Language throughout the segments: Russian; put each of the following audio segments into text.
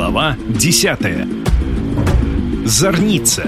Глава 10. Зорница.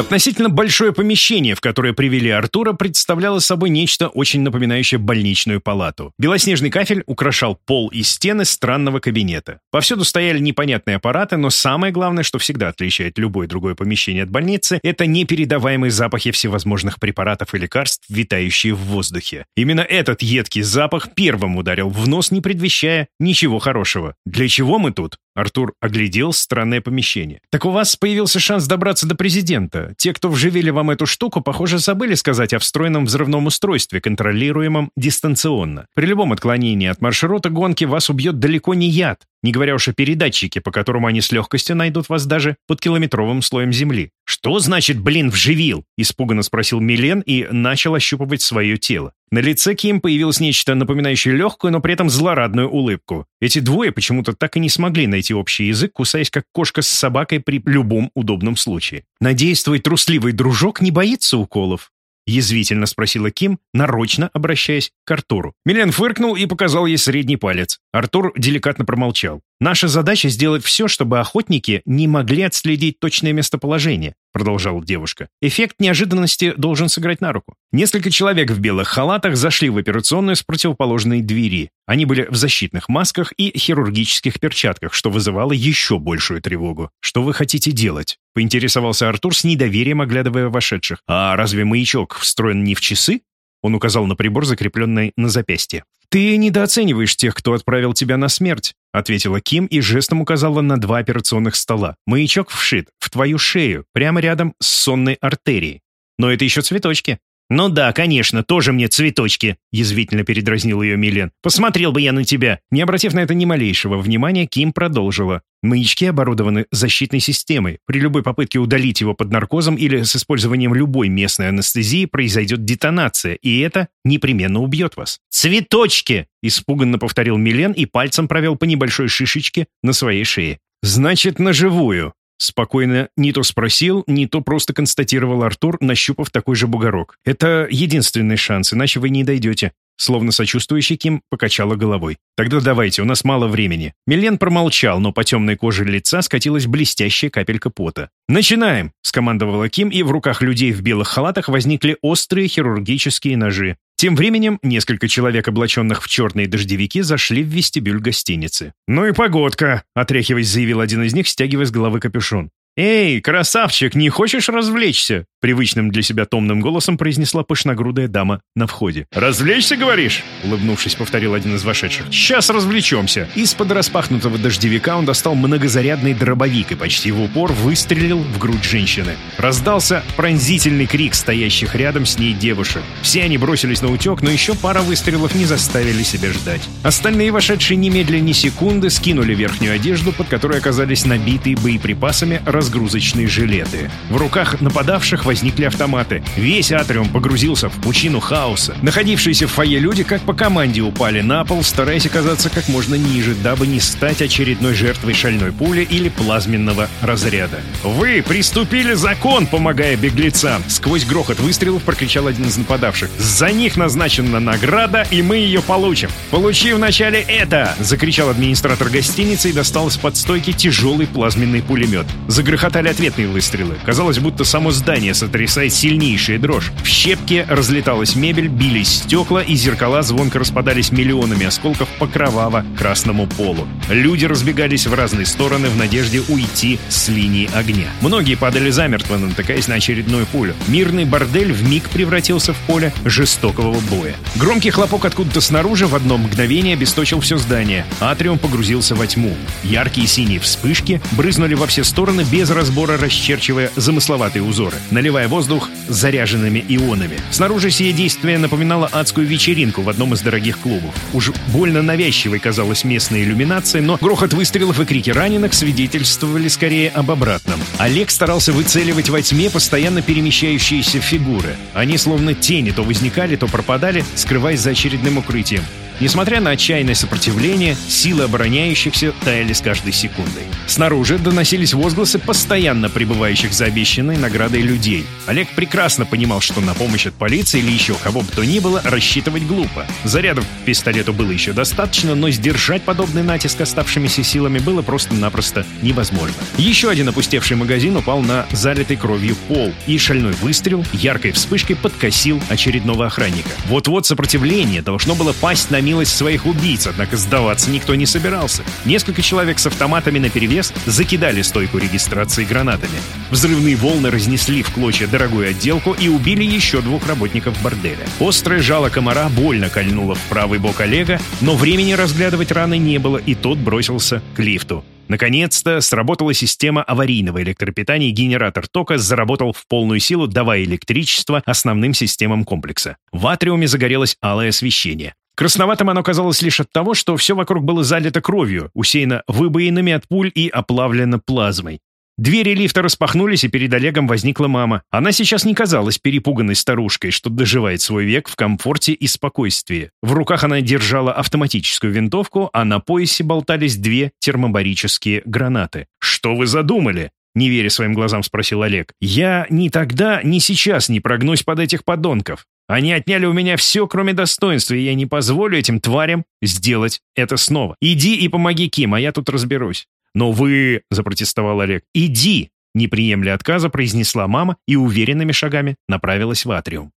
Относительно большое помещение, в которое привели Артура, представляло собой нечто очень напоминающее больничную палату. Белоснежный кафель украшал пол и стены странного кабинета. Повсюду стояли непонятные аппараты, но самое главное, что всегда отличает любое другое помещение от больницы, это непередаваемые запахи всевозможных препаратов и лекарств, витающие в воздухе. Именно этот едкий запах первым ударил в нос, не предвещая ничего хорошего. Для чего мы тут? Артур оглядел странное помещение. «Так у вас появился шанс добраться до президента. Те, кто вживили вам эту штуку, похоже, забыли сказать о встроенном взрывном устройстве, контролируемом дистанционно. При любом отклонении от маршрута гонки вас убьет далеко не яд, не говоря уж о передатчике, по которому они с легкостью найдут вас даже под километровым слоем земли. «Что значит, блин, вживил?» – испуганно спросил Милен и начал ощупывать свое тело. На лице Ким появилось нечто напоминающее легкую, но при этом злорадную улыбку. Эти двое почему-то так и не смогли найти общий язык, кусаясь как кошка с собакой при любом удобном случае. «Надеюсь, твой трусливый дружок не боится уколов?» Язвительно спросила Ким, нарочно обращаясь к Артуру. Милен фыркнул и показал ей средний палец. Артур деликатно промолчал. «Наша задача сделать все, чтобы охотники не могли отследить точное местоположение продолжала девушка. Эффект неожиданности должен сыграть на руку. Несколько человек в белых халатах зашли в операционную с противоположной двери. Они были в защитных масках и хирургических перчатках, что вызывало еще большую тревогу. «Что вы хотите делать?» — поинтересовался Артур с недоверием, оглядывая вошедших. «А разве маячок встроен не в часы?» Он указал на прибор, закрепленный на запястье. «Ты недооцениваешь тех, кто отправил тебя на смерть», ответила Ким и жестом указала на два операционных стола. «Маячок вшит в твою шею, прямо рядом с сонной артерией. Но это еще цветочки. «Ну да, конечно, тоже мне цветочки», — язвительно передразнил ее Милен. «Посмотрел бы я на тебя». Не обратив на это ни малейшего внимания, Ким продолжила. Маячки оборудованы защитной системой. При любой попытке удалить его под наркозом или с использованием любой местной анестезии произойдет детонация, и это непременно убьет вас. «Цветочки!» — испуганно повторил Милен и пальцем провел по небольшой шишечке на своей шее. «Значит, на живую», Спокойно не то спросил, не то просто констатировал Артур, нащупав такой же бугорок. «Это единственный шанс, иначе вы не дойдете». Словно сочувствующий Ким покачала головой. «Тогда давайте, у нас мало времени». Милен промолчал, но по темной коже лица скатилась блестящая капелька пота. «Начинаем!» — скомандовала Ким, и в руках людей в белых халатах возникли острые хирургические ножи. Тем временем несколько человек, облаченных в черные дождевики, зашли в вестибюль гостиницы. «Ну и погодка!» — отряхиваясь, заявил один из них, стягивая с головы капюшон. «Эй, красавчик, не хочешь развлечься?» Привычным для себя томным голосом произнесла пышногрудая дама на входе. «Развлечься, говоришь?» Улыбнувшись, повторил один из вошедших. «Сейчас развлечемся!» Из-под распахнутого дождевика он достал многозарядный дробовик и почти в упор выстрелил в грудь женщины. Раздался пронзительный крик стоящих рядом с ней девушек. Все они бросились на утек, но еще пара выстрелов не заставили себя ждать. Остальные вошедшие немедленно секунды скинули верхнюю одежду, под которой оказались набитые боеприпасами разгрузочные жилеты. В руках нападавших возникли автоматы. Весь атриум погрузился в пучину хаоса. Находившиеся в фойе люди как по команде упали на пол, стараясь оказаться как можно ниже, дабы не стать очередной жертвой шальной пули или плазменного разряда. «Вы приступили закон, помогая беглецам!» Сквозь грохот выстрелов прокричал один из нападавших. «За них назначена награда, и мы ее получим!» «Получи вначале это!» — закричал администратор гостиницы и достал из-под стойки тяжелый плазменный пулемет. Загрохотали ответные выстрелы. Казалось, будто само здание сотрясает сильнейшая дрожь. В щепке разлеталась мебель, бились стекла, и зеркала звонко распадались миллионами осколков по кроваво-красному полу. Люди разбегались в разные стороны в надежде уйти с линии огня. Многие падали замертво, натыкаясь на очередную пулю. Мирный бордель в миг превратился в поле жестокого боя. Громкий хлопок откуда-то снаружи в одно мгновение обесточил все здание. Атриум погрузился во тьму. Яркие синие вспышки брызнули во все стороны, без разбора расчерчивая замысловатые узоры. Наливая воздух заряженными ионами. Снаружи сие действие напоминало адскую вечеринку в одном из дорогих клубов. Уж больно навязчивой казалась местная иллюминация, но грохот выстрелов и крики раненых свидетельствовали скорее об обратном. Олег старался выцеливать во тьме постоянно перемещающиеся фигуры. Они словно тени то возникали, то пропадали, скрываясь за очередным укрытием. Несмотря на отчаянное сопротивление, силы обороняющихся таяли с каждой секундой. Снаружи доносились возгласы постоянно пребывающих за обещанной наградой людей. Олег прекрасно понимал, что на помощь от полиции или еще кого бы то ни было рассчитывать глупо. Зарядов к пистолету было еще достаточно, но сдержать подобный натиск оставшимися силами было просто-напросто невозможно. Еще один опустевший магазин упал на залитый кровью пол, и шальной выстрел яркой вспышкой подкосил очередного охранника. Вот-вот сопротивление должно было пасть на милость своих убийц, однако сдаваться никто не собирался. Несколько человек с автоматами наперевес закидали стойку регистрации гранатами. Взрывные волны разнесли в клочья дорогую отделку и убили еще двух работников борделя. Острое жало комара больно кольнуло в правый бок Олега, но времени разглядывать раны не было, и тот бросился к лифту. Наконец-то сработала система аварийного электропитания, генератор тока заработал в полную силу, давая электричество основным системам комплекса. В атриуме загорелось алое освещение. Красноватым оно казалось лишь от того, что все вокруг было залито кровью, усеяно выбоинами от пуль и оплавлено плазмой. Двери лифта распахнулись, и перед Олегом возникла мама. Она сейчас не казалась перепуганной старушкой, что доживает свой век в комфорте и спокойствии. В руках она держала автоматическую винтовку, а на поясе болтались две термобарические гранаты. «Что вы задумали?» Не веря своим глазам, спросил Олег. «Я ни тогда, ни сейчас не прогнусь под этих подонков. Они отняли у меня все, кроме достоинства, и я не позволю этим тварям сделать это снова. Иди и помоги Ким, а я тут разберусь». «Но вы...» — запротестовал Олег. «Иди!» — не приемля отказа произнесла мама и уверенными шагами направилась в атриум.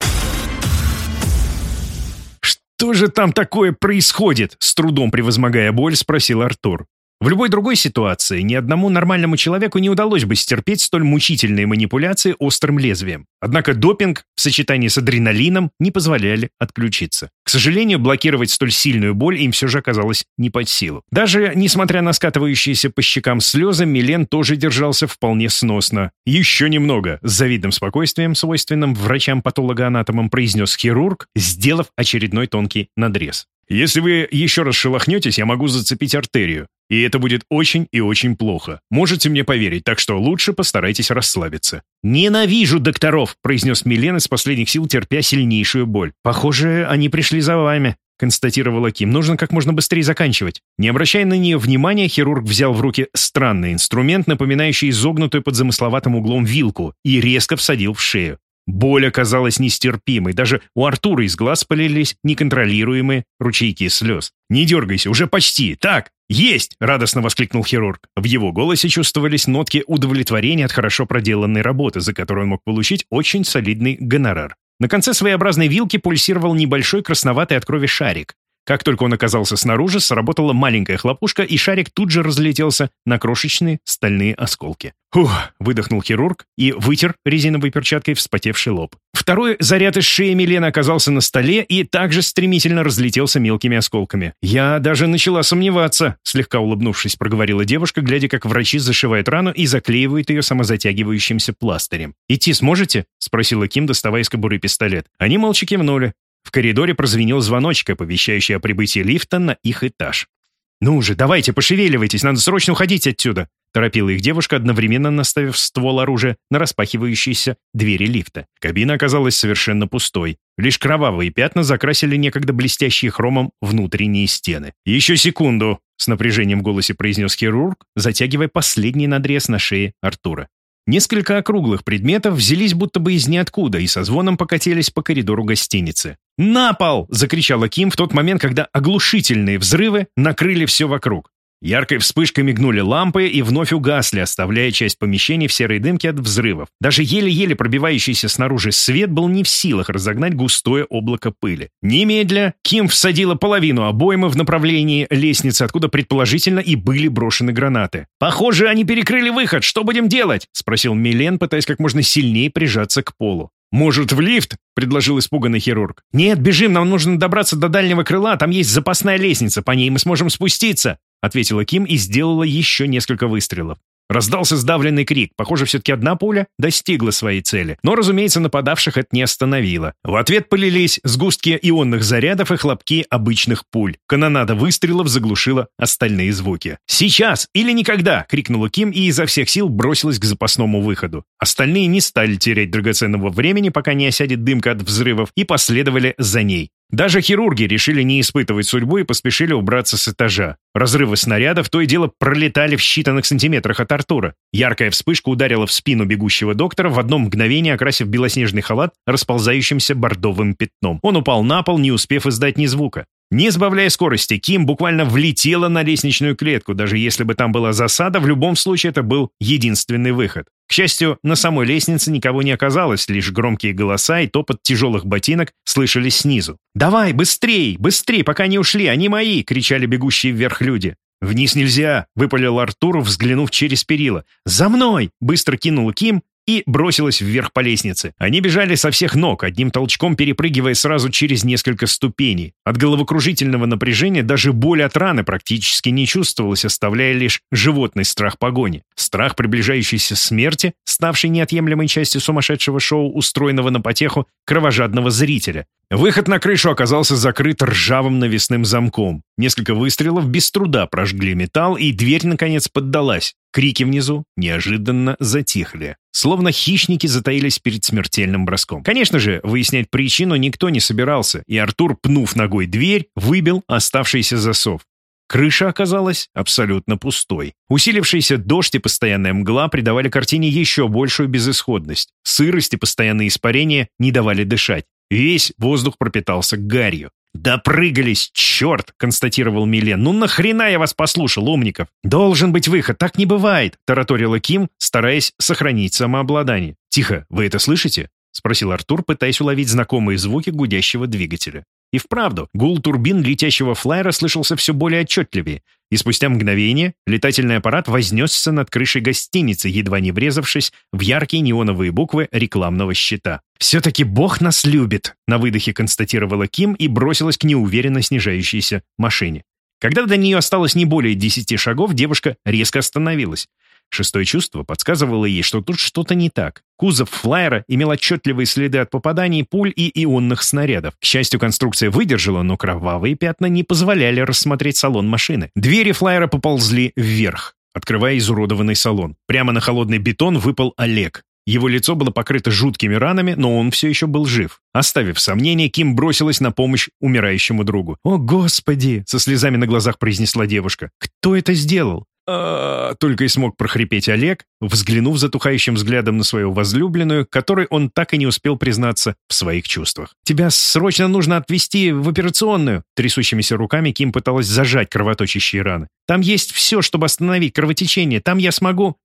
«Что же там такое происходит?» — с трудом превозмогая боль, спросил Артур. В любой другой ситуации ни одному нормальному человеку не удалось бы стерпеть столь мучительные манипуляции острым лезвием. Однако допинг в сочетании с адреналином не позволяли отключиться. К сожалению, блокировать столь сильную боль им все же оказалось не под силу. Даже несмотря на скатывающиеся по щекам слезы, Милен тоже держался вполне сносно. «Еще немного», — с завидным спокойствием, свойственным врачам-патологоанатомам, произнес хирург, сделав очередной тонкий надрез. Если вы еще раз шелохнетесь, я могу зацепить артерию. И это будет очень и очень плохо. Можете мне поверить, так что лучше постарайтесь расслабиться». «Ненавижу докторов», — произнес Милен из последних сил, терпя сильнейшую боль. «Похоже, они пришли за вами», — констатировала Ким. «Нужно как можно быстрее заканчивать». Не обращая на нее внимания, хирург взял в руки странный инструмент, напоминающий изогнутую под замысловатым углом вилку, и резко всадил в шею. Боль оказалась нестерпимой. Даже у Артура из глаз полились неконтролируемые ручейки слез. «Не дергайся, уже почти. Так, есть!» — радостно воскликнул хирург. В его голосе чувствовались нотки удовлетворения от хорошо проделанной работы, за которую он мог получить очень солидный гонорар. На конце своеобразной вилки пульсировал небольшой красноватый от крови шарик. Как только он оказался снаружи, сработала маленькая хлопушка, и шарик тут же разлетелся на крошечные стальные осколки. «Ух!» — выдохнул хирург и вытер резиновой перчаткой вспотевший лоб. Второй заряд из шеи Милены оказался на столе и также стремительно разлетелся мелкими осколками. «Я даже начала сомневаться», — слегка улыбнувшись, проговорила девушка, глядя, как врачи зашивают рану и заклеивают ее самозатягивающимся пластырем. «Идти сможете?» — спросила Ким, доставая из кобуры пистолет. Они молча кивнули. В коридоре прозвенел звоночек, оповещающий о прибытии лифта на их этаж. «Ну же, давайте, пошевеливайтесь, надо срочно уходить отсюда!» Торопила их девушка, одновременно наставив ствол оружия на распахивающиеся двери лифта. Кабина оказалась совершенно пустой. Лишь кровавые пятна закрасили некогда блестящие хромом внутренние стены. «Еще секунду!» — с напряжением в голосе произнес хирург, затягивая последний надрез на шее Артура. Несколько округлых предметов взялись будто бы из ниоткуда и со звоном покатились по коридору гостиницы. «На пол!» — закричала Ким в тот момент, когда оглушительные взрывы накрыли все вокруг. Яркой вспышкой мигнули лампы и вновь угасли, оставляя часть помещений в серой дымке от взрывов. Даже еле-еле пробивающийся снаружи свет был не в силах разогнать густое облако пыли. Немедля Ким всадила половину обоймы в направлении лестницы, откуда предположительно и были брошены гранаты. «Похоже, они перекрыли выход. Что будем делать?» — спросил Милен, пытаясь как можно сильнее прижаться к полу. «Может, в лифт?» — предложил испуганный хирург. «Нет, бежим, нам нужно добраться до дальнего крыла, там есть запасная лестница, по ней мы сможем спуститься», — ответила Ким и сделала еще несколько выстрелов. Раздался сдавленный крик. Похоже, все-таки одна пуля достигла своей цели. Но, разумеется, нападавших это не остановило. В ответ полились сгустки ионных зарядов и хлопки обычных пуль. Канонада выстрелов заглушила остальные звуки. «Сейчас или никогда!» — крикнула Ким и изо всех сил бросилась к запасному выходу. Остальные не стали терять драгоценного времени, пока не осядет дымка от взрывов, и последовали за ней. Даже хирурги решили не испытывать судьбу и поспешили убраться с этажа. Разрывы снарядов то и дело пролетали в считанных сантиметрах от Артура. Яркая вспышка ударила в спину бегущего доктора, в одно мгновение окрасив белоснежный халат расползающимся бордовым пятном. Он упал на пол, не успев издать ни звука. Не сбавляя скорости, Ким буквально влетела на лестничную клетку. Даже если бы там была засада, в любом случае это был единственный выход. К счастью, на самой лестнице никого не оказалось, лишь громкие голоса и топот тяжелых ботинок слышались снизу. «Давай, быстрей, быстрей, пока не ушли, они мои!» — кричали бегущие вверх люди. «Вниз нельзя!» — выпалил Артур, взглянув через перила. «За мной!» — быстро кинул Ким и бросилась вверх по лестнице. Они бежали со всех ног, одним толчком перепрыгивая сразу через несколько ступеней. От головокружительного напряжения даже боль от раны практически не чувствовалась, оставляя лишь животный страх погони. Страх приближающейся смерти, ставшей неотъемлемой частью сумасшедшего шоу, устроенного на потеху кровожадного зрителя. Выход на крышу оказался закрыт ржавым навесным замком. Несколько выстрелов без труда прожгли металл, и дверь, наконец, поддалась. Крики внизу неожиданно затихли. Словно хищники затаились перед смертельным броском. Конечно же, выяснять причину никто не собирался, и Артур, пнув ногой дверь, выбил оставшийся засов. Крыша оказалась абсолютно пустой. Усилившийся дождь и постоянная мгла придавали картине еще большую безысходность. Сырость и постоянные испарения не давали дышать. Весь воздух пропитался гарью. «Допрыгались, черт!» — констатировал Милен. «Ну нахрена я вас послушал, умников?» «Должен быть выход, так не бывает!» — тараторила Ким, стараясь сохранить самообладание. «Тихо, вы это слышите?» — спросил Артур, пытаясь уловить знакомые звуки гудящего двигателя. И вправду, гул турбин летящего флайера слышался все более отчетливее, и спустя мгновение летательный аппарат вознесся над крышей гостиницы, едва не врезавшись в яркие неоновые буквы рекламного щита. «Все-таки Бог нас любит», — на выдохе констатировала Ким и бросилась к неуверенно снижающейся машине. Когда до нее осталось не более десяти шагов, девушка резко остановилась. Шестое чувство подсказывало ей, что тут что-то не так. Кузов флайера имел отчетливые следы от попаданий пуль и ионных снарядов. К счастью, конструкция выдержала, но кровавые пятна не позволяли рассмотреть салон машины. Двери флайера поползли вверх, открывая изуродованный салон. Прямо на холодный бетон выпал Олег. Его лицо было покрыто жуткими ранами, но он все еще был жив. Оставив сомнения, Ким бросилась на помощь умирающему другу. «О, Господи!» — со слезами на глазах произнесла девушка. «Кто это сделал?» А только и смог прохрипеть Олег, взглянув затухающим взглядом на свою возлюбленную, которой он так и не успел признаться в своих чувствах. «Тебя срочно нужно отвезти в операционную!» Трясущимися руками Ким пыталась зажать кровоточащие раны. «Там есть все, чтобы остановить кровотечение. Там я смогу...»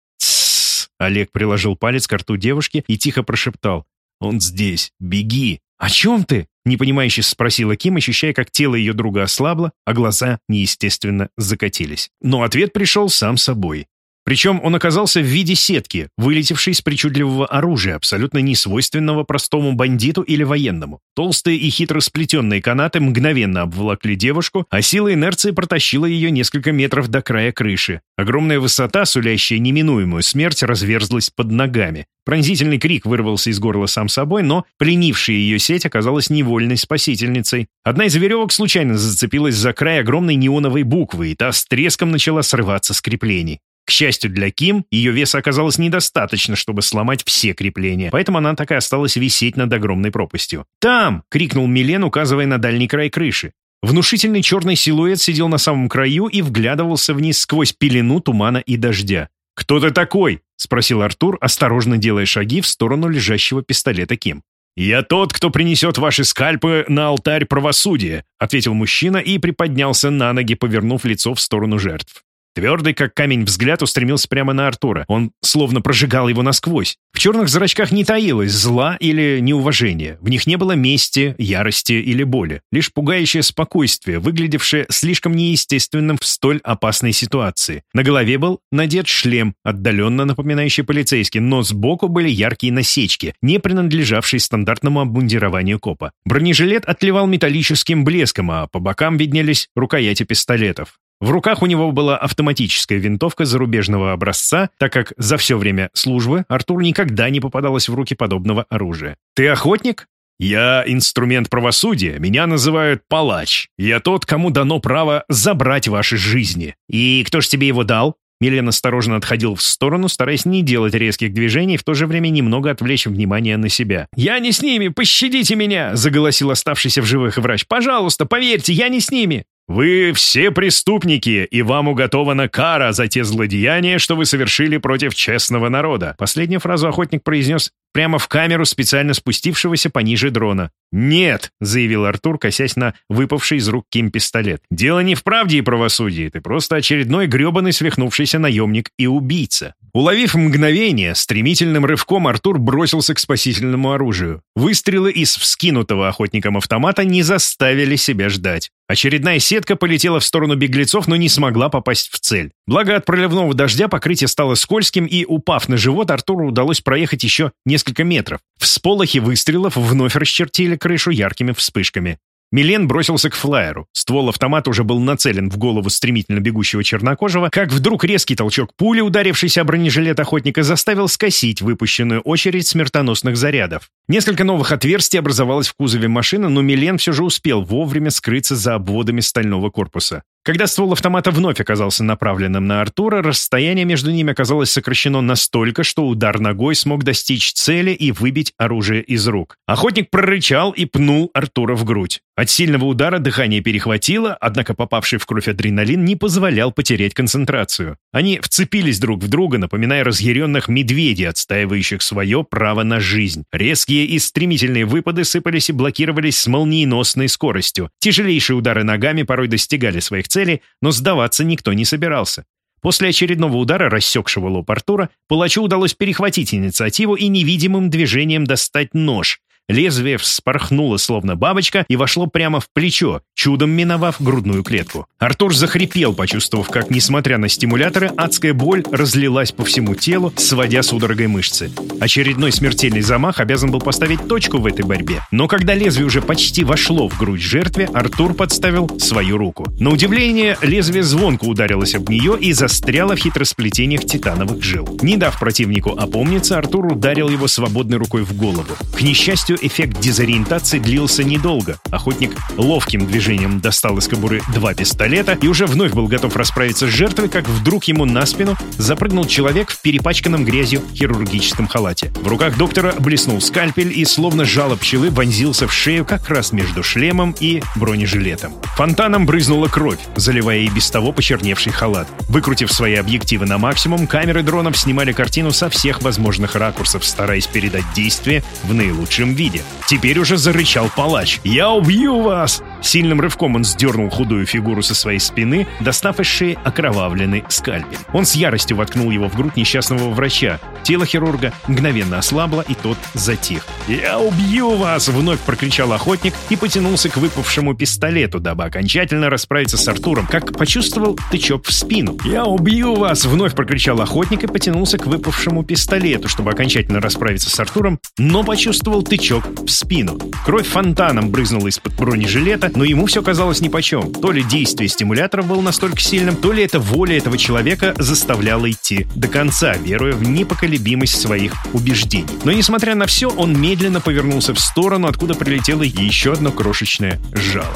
Олег приложил палец к рту девушки и тихо прошептал. «Он здесь. Беги!» «О чем ты?» — непонимающе спросила Ким, ощущая, как тело ее друга ослабло, а глаза неестественно закатились. Но ответ пришел сам собой. Причем он оказался в виде сетки, вылетевшей из причудливого оружия, абсолютно несвойственного простому бандиту или военному. Толстые и хитро сплетенные канаты мгновенно обволокли девушку, а сила инерции протащила ее несколько метров до края крыши. Огромная высота, сулящая неминуемую смерть, разверзлась под ногами. Пронзительный крик вырвался из горла сам собой, но пленившая ее сеть оказалась невольной спасительницей. Одна из веревок случайно зацепилась за край огромной неоновой буквы, и та с треском начала срываться с креплений. К счастью для Ким, ее веса оказалось недостаточно, чтобы сломать все крепления, поэтому она так и осталась висеть над огромной пропастью. «Там!» — крикнул Милен, указывая на дальний край крыши. Внушительный черный силуэт сидел на самом краю и вглядывался вниз сквозь пелену тумана и дождя. «Кто ты такой?» — спросил Артур, осторожно делая шаги в сторону лежащего пистолета Ким. «Я тот, кто принесет ваши скальпы на алтарь правосудия», — ответил мужчина и приподнялся на ноги, повернув лицо в сторону жертв. Твердый, как камень, взгляд устремился прямо на Артура. Он словно прожигал его насквозь. В черных зрачках не таилось зла или неуважения. В них не было мести, ярости или боли. Лишь пугающее спокойствие, выглядевшее слишком неестественным в столь опасной ситуации. На голове был надет шлем, отдаленно напоминающий полицейский, но сбоку были яркие насечки, не принадлежавшие стандартному обмундированию копа. Бронежилет отливал металлическим блеском, а по бокам виднелись рукояти пистолетов. В руках у него была автоматическая винтовка зарубежного образца, так как за все время службы Артур никогда не попадалось в руки подобного оружия. «Ты охотник?» «Я инструмент правосудия, меня называют палач. Я тот, кому дано право забрать ваши жизни». «И кто ж тебе его дал?» Милен осторожно отходил в сторону, стараясь не делать резких движений, в то же время немного отвлечь внимание на себя. «Я не с ними! Пощадите меня!» — заголосил оставшийся в живых врач. «Пожалуйста, поверьте, я не с ними!» «Вы все преступники, и вам уготована кара за те злодеяния, что вы совершили против честного народа». Последнюю фразу охотник произнес прямо в камеру специально спустившегося пониже дрона. «Нет», — заявил Артур, косясь на выпавший из рук Ким пистолет. «Дело не в правде и правосудии, ты просто очередной гребаный свихнувшийся наемник и убийца». Уловив мгновение, стремительным рывком Артур бросился к спасительному оружию. Выстрелы из вскинутого охотником автомата не заставили себя ждать. Очередная сетка полетела в сторону беглецов, но не смогла попасть в цель. Благо от проливного дождя покрытие стало скользким, и, упав на живот, Артуру удалось проехать еще несколько метров. Всполохи выстрелов вновь расчертили крышу яркими вспышками. Милен бросился к флайеру. Ствол автомата уже был нацелен в голову стремительно бегущего чернокожего, как вдруг резкий толчок пули, ударившийся о бронежилет охотника, заставил скосить выпущенную очередь смертоносных зарядов. Несколько новых отверстий образовалось в кузове машины, но Милен все же успел вовремя скрыться за обводами стального корпуса. Когда ствол автомата вновь оказался направленным на Артура, расстояние между ними оказалось сокращено настолько, что удар ногой смог достичь цели и выбить оружие из рук. Охотник прорычал и пнул Артура в грудь. От сильного удара дыхание перехватило, однако попавший в кровь адреналин не позволял потерять концентрацию. Они вцепились друг в друга, напоминая разъяренных медведей, отстаивающих свое право на жизнь. Резкие и стремительные выпады сыпались и блокировались с молниеносной скоростью. Тяжелейшие удары ногами порой достигали своих целей, но сдаваться никто не собирался. После очередного удара, рассекшего лоб Артура, палачу удалось перехватить инициативу и невидимым движением достать нож, Лезвие вспорхнуло, словно бабочка, и вошло прямо в плечо, чудом миновав грудную клетку. Артур захрипел, почувствовав, как, несмотря на стимуляторы, адская боль разлилась по всему телу, сводя судорогой мышцы. Очередной смертельный замах обязан был поставить точку в этой борьбе. Но когда лезвие уже почти вошло в грудь жертве, Артур подставил свою руку. На удивление, лезвие звонко ударилось об нее и застряло в хитросплетениях титановых жил. Не дав противнику опомниться, Артур ударил его свободной рукой в голову. К несчастью, эффект дезориентации длился недолго. Охотник ловким движением достал из кобуры два пистолета и уже вновь был готов расправиться с жертвой, как вдруг ему на спину запрыгнул человек в перепачканном грязью хирургическом халате. В руках доктора блеснул скальпель и, словно жало пчелы, вонзился в шею как раз между шлемом и бронежилетом. Фонтаном брызнула кровь, заливая и без того почерневший халат. Выкрутив свои объективы на максимум, камеры дронов снимали картину со всех возможных ракурсов, стараясь передать действие в наилучшем виде виде. Теперь уже зарычал палач. «Я убью вас!» Сильным рывком он сдернул худую фигуру со своей спины, достав из шеи окровавленный скальпель. Он с яростью воткнул его в грудь несчастного врача. Тело хирурга мгновенно ослабло, и тот затих. «Я убью вас!» — вновь прокричал охотник и потянулся к выпавшему пистолету, дабы окончательно расправиться с Артуром, как почувствовал тычок в спину. «Я убью вас!» — вновь прокричал охотник и потянулся к выпавшему пистолету, чтобы окончательно расправиться с Артуром, но почувствовал тычок в спину. Кровь фонтаном брызнула из-под бронежилета, но ему все казалось нипочем. То ли действие стимулятора было настолько сильным, то ли эта воля этого человека заставляла идти до конца, веруя в непоколебимость своих убеждений. Но несмотря на все, он медленно повернулся в сторону, откуда прилетело еще одно крошечное жало.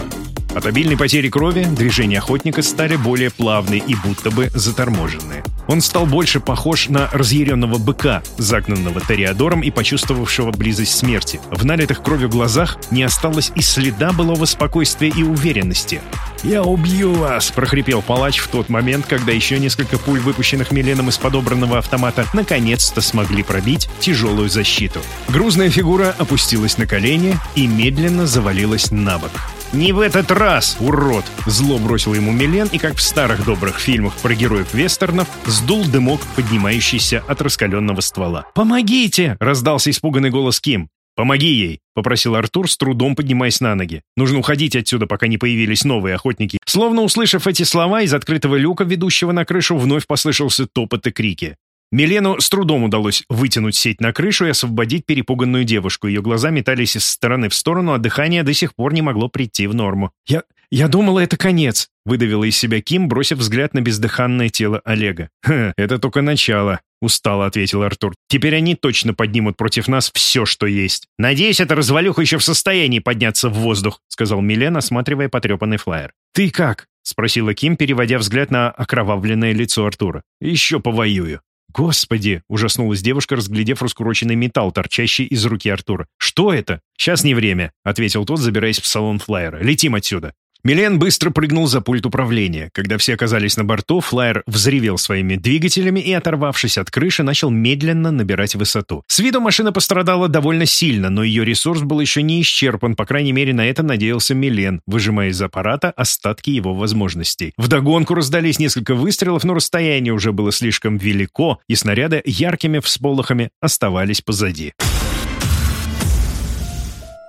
От обильной потери крови движения охотника стали более плавные и будто бы заторможенные. Он стал больше похож на разъяренного быка, загнанного Ториадором и почувствовавшего близость смерти. В налитых кровью глазах не осталось и следа былого спокойствия и уверенности. «Я убью вас!» — прохрипел палач в тот момент, когда еще несколько пуль, выпущенных Миленом из подобранного автомата, наконец-то смогли пробить тяжелую защиту. Грузная фигура опустилась на колени и медленно завалилась на бок. «Не в этот раз, урод!» Зло бросил ему Милен и, как в старых добрых фильмах про героев вестернов, сдул дымок, поднимающийся от раскаленного ствола. «Помогите!» — раздался испуганный голос Ким. «Помоги ей!» — попросил Артур, с трудом поднимаясь на ноги. «Нужно уходить отсюда, пока не появились новые охотники». Словно услышав эти слова, из открытого люка, ведущего на крышу, вновь послышался топот и крики. Милену с трудом удалось вытянуть сеть на крышу и освободить перепуганную девушку. Ее глаза метались из стороны в сторону, а дыхание до сих пор не могло прийти в норму. «Я... я думала, это конец», — выдавила из себя Ким, бросив взгляд на бездыханное тело Олега. «Хм, это только начало», — устало ответил Артур. «Теперь они точно поднимут против нас все, что есть». «Надеюсь, эта развалюха еще в состоянии подняться в воздух», — сказал Милен, осматривая потрепанный флайер. «Ты как?» — спросила Ким, переводя взгляд на окровавленное лицо Артура. «Еще повоюю». «Господи!» — ужаснулась девушка, разглядев раскуроченный металл, торчащий из руки Артура. «Что это?» «Сейчас не время», — ответил тот, забираясь в салон флайера. «Летим отсюда». Милен быстро прыгнул за пульт управления. Когда все оказались на борту, флайер взревел своими двигателями и, оторвавшись от крыши, начал медленно набирать высоту. С виду машина пострадала довольно сильно, но ее ресурс был еще не исчерпан, по крайней мере, на это надеялся Милен, выжимая из аппарата остатки его возможностей. Вдогонку раздались несколько выстрелов, но расстояние уже было слишком велико, и снаряды яркими всполохами оставались позади.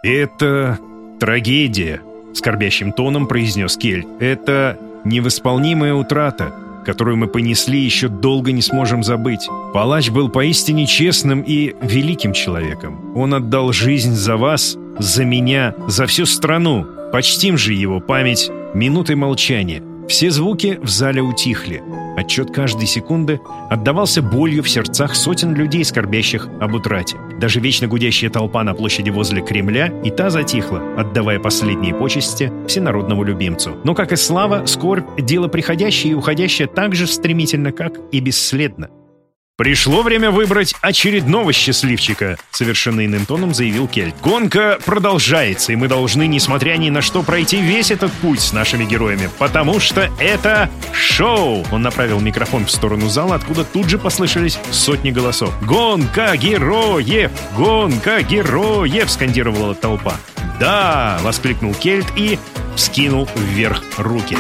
«Это трагедия», — скорбящим тоном произнес Кель. «Это невосполнимая утрата, которую мы понесли еще долго не сможем забыть. Палач был поистине честным и великим человеком. Он отдал жизнь за вас, за меня, за всю страну. Почтим же его память минутой молчания». Все звуки в зале утихли. Отчет каждой секунды отдавался болью в сердцах сотен людей, скорбящих об утрате. Даже вечно гудящая толпа на площади возле Кремля и та затихла, отдавая последние почести всенародному любимцу. Но, как и слава, скорбь — дело приходящее и уходящее так же стремительно, как и бесследно. «Пришло время выбрать очередного счастливчика», — совершенно иным тоном заявил Кельт. «Гонка продолжается, и мы должны, несмотря ни на что, пройти весь этот путь с нашими героями, потому что это шоу!» Он направил микрофон в сторону зала, откуда тут же послышались сотни голосов. «Гонка героев! Гонка героев!» — скандировала толпа. «Да!» — воскликнул Кельт и вскинул вверх руки.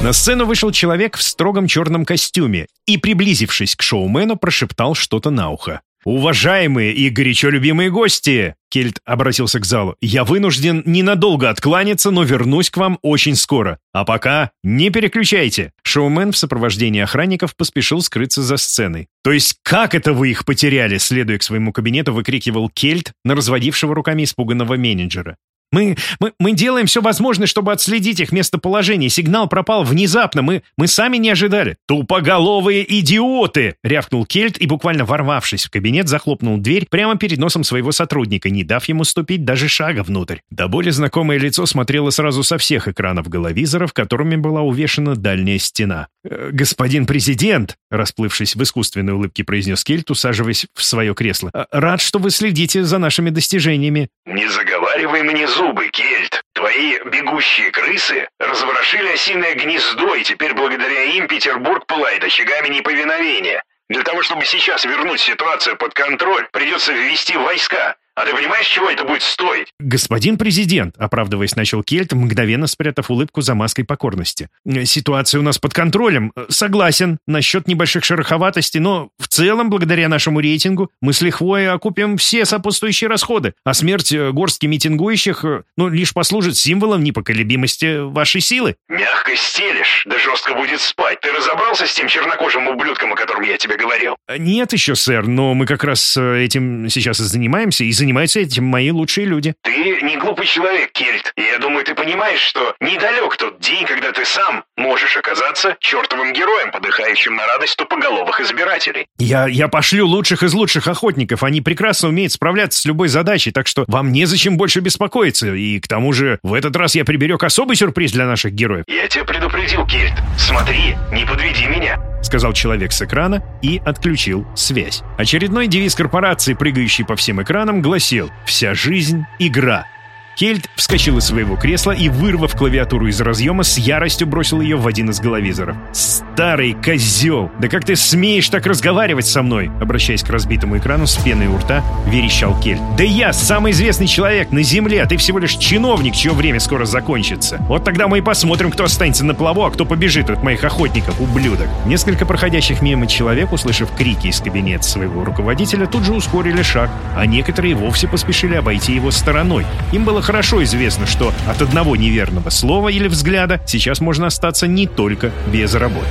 На сцену вышел человек в строгом черном костюме и, приблизившись к шоумену, прошептал что-то на ухо. «Уважаемые и горячо любимые гости!» Кельт обратился к залу. «Я вынужден ненадолго откланяться, но вернусь к вам очень скоро. А пока не переключайте!» Шоумен в сопровождении охранников поспешил скрыться за сценой. «То есть как это вы их потеряли?» Следуя к своему кабинету, выкрикивал Кельт на разводившего руками испуганного менеджера. Мы, мы, мы делаем все возможное, чтобы отследить их местоположение. Сигнал пропал внезапно. Мы, мы сами не ожидали. Тупоголовые идиоты! Рявкнул Кельт и, буквально ворвавшись в кабинет, захлопнул дверь прямо перед носом своего сотрудника, не дав ему ступить даже шага внутрь. До более знакомое лицо смотрело сразу со всех экранов головизоров, которыми была увешана дальняя стена. «Э, «Господин президент!» — расплывшись в искусственной улыбке, произнес Кельт, усаживаясь в свое кресло. «Э, «Рад, что вы следите за нашими достижениями». «Не заговаривай мне зубы, Кельт. Твои бегущие крысы разворошили осиное гнездо, и теперь благодаря им Петербург пылает очагами неповиновения. Для того, чтобы сейчас вернуть ситуацию под контроль, придется ввести войска. А ты понимаешь, чего это будет стоить? «Господин президент», — оправдываясь, начал Кельт, мгновенно спрятав улыбку за маской покорности. «Э, «Ситуация у нас под контролем. Э, согласен насчет небольших шероховатостей, но в целом, благодаря нашему рейтингу, мы с лихвой окупим все сопутствующие расходы, а смерть э, горстки митингующих ну, лишь послужит символом непоколебимости вашей силы». «Мягко стелишь, да жестко будет спать. Ты разобрался с тем чернокожим ублюдком, о котором я тебе говорил?» «Нет еще, сэр, но мы как раз этим сейчас и занимаемся, и занимаемся занимаются этим мои лучшие люди. Ты не глупый человек, Кельт. И я думаю, ты понимаешь, что недалек тот день, когда ты сам можешь оказаться чертовым героем, подыхающим на радость тупоголовых избирателей. Я, я пошлю лучших из лучших охотников. Они прекрасно умеют справляться с любой задачей, так что вам незачем больше беспокоиться. И к тому же, в этот раз я приберег особый сюрприз для наших героев. Я тебя предупредил, Кельт. Смотри, не подведи меня. — сказал человек с экрана и отключил связь. Очередной девиз корпорации, прыгающий по всем экранам, гласил «Вся жизнь — игра». Кельт вскочил из своего кресла и, вырвав клавиатуру из разъема, с яростью бросил ее в один из головизоров. «Старый козел! Да как ты смеешь так разговаривать со мной?» Обращаясь к разбитому экрану с пеной у рта, верещал Кельт. «Да я самый известный человек на Земле, а ты всего лишь чиновник, чье время скоро закончится. Вот тогда мы и посмотрим, кто останется на плаву, а кто побежит от моих охотников, ублюдок». Несколько проходящих мимо человек, услышав крики из кабинета своего руководителя, тут же ускорили шаг, а некоторые вовсе поспешили обойти его стороной. Им было хорошо известно, что от одного неверного слова или взгляда сейчас можно остаться не только без работы.